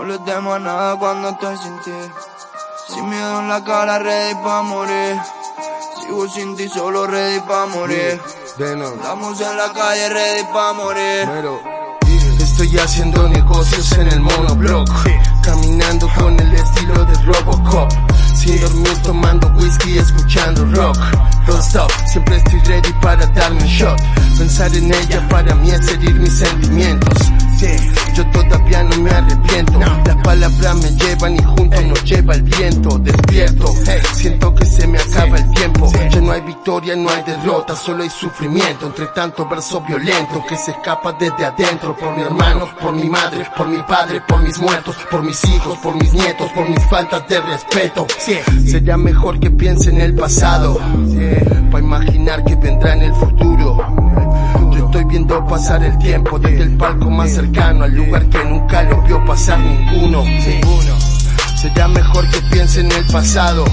No le temo a nada cuando estoy sin ti. Sin miedo en la cara, ready pa' morir. Sigo sin ti, solo ready pa' morir. Estamos en la calle, ready pa' morir. Estoy haciendo negocios en el monoblock. Caminando con el estilo de Robocop. Sin dormir tomando whisky escuchando rock. Don't stop, siempre estoy ready para darme un shot. Pensar en ella para mí es herir mis sentimientos todavía no me arrepiento. Las palabras me llevan y juntos nos lleva el viento. Despierto, siento que se victoria, no hay derrota, solo hay sufrimiento. Entre tanto verso violento que se escapa desde adentro Por mi hermano, por mi madre, por mi padre, por mis muertos Por mis hijos, por mis nietos, por mis faltas de respeto. Sería mejor que piense en el pasado. Para imaginar que vendrá en el futuro. Estoy viendo pasar el tiempo desde el palco más cercano al lugar que nunca lo vio pasar ninguno. Será mejor que piense en el pasado,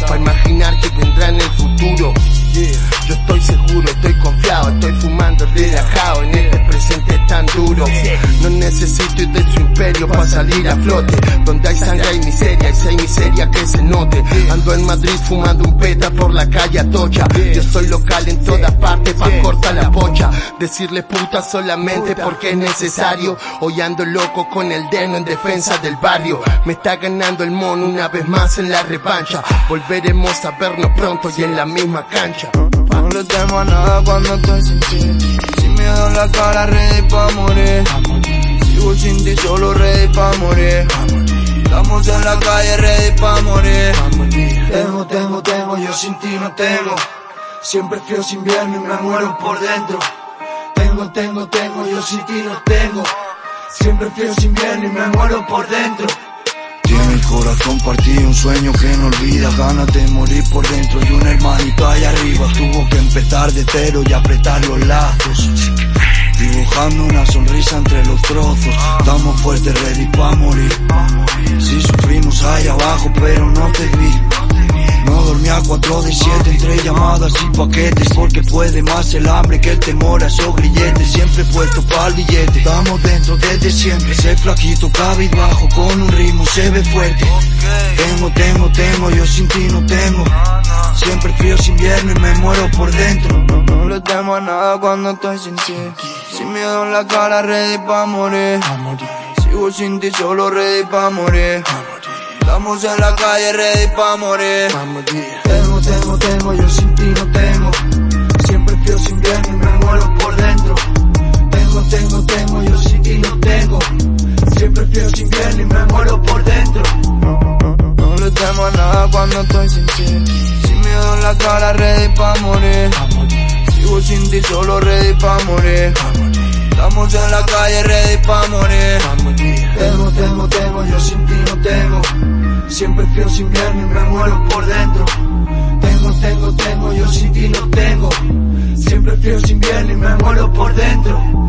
para imaginar que vendrá en el futuro. Yo estoy seguro, estoy confiado, imperio para salir a flote. Donde hay sangre hay miseria, y si hay miseria que se note. Ando en Madrid fumando un peta por la calle Atocha. Yo soy local en todas partes pa' cortar la pocha. Decirle puta solamente porque es necesario. Hoy ando loco con el deno en defensa del barrio. Me está ganando el mono una vez más en la revancha. Volveremos a vernos pronto y en la misma cancha. No le temo a nada cuando estoy sin ti. Sin miedo en la cara, ready pa' morir. Ti, solo ready pa' morir. Estamos en la calle, ready pa' morir. Tengo, tengo, tengo, yo sin ti no tengo. Siempre frío sin invierno y me muero por dentro. Tengo, tengo, tengo, yo sin ti no tengo. Siempre frío sin invierno y me muero por dentro. Tiene el corazón partido, un sueño que no olvida Ganas de morir por dentro y un hermanito allá arriba Tuvo que empezar de cero y apretar los lazos Dibujando una sonrisa entre los trozos. Estamos fuertes, ready pa' morir. Si sufrimos ahí abajo pero no te vi. No dormía 4 de 7 entre llamadas y paquetes Porque puede más el hambre que el temor a esos grilletes. Siempre puesto pa'l billete. Estamos dentro desde siempre. Ese flaquito bajo con un ritmo se ve fuerte. Tengo, tengo, tengo, yo sin ti no tengo Siempre frío sin invierno y me muero por dentro. No, le temo a nada cuando estoy sin ti Sin miedo en la cara, ready pa' morir Sigo sin ti, solo ready pa' morir Estamos en la calle ready pa' morir. Tengo, tengo, tengo, yo sin ti no tengo. Siempre frío sin invierno y me muero por dentro. Tengo, tengo, tengo, yo sin ti no tengo. Siempre frío sin invierno y me muero por dentro. No, le temo a nada cuando estoy sin ti. Sin miedo en la cara, ready pa' morir. Sigo sin ti, solo ready pa' morir. Estamos en la calle, ready pa' morir. Tengo, tengo, tengo, yo sin ti no tengo. Siempre frío sin invierno y me muero por dentro. Tengo, tengo, tengo, yo sin ti no tengo. Siempre frío sin invierno y me muero por dentro.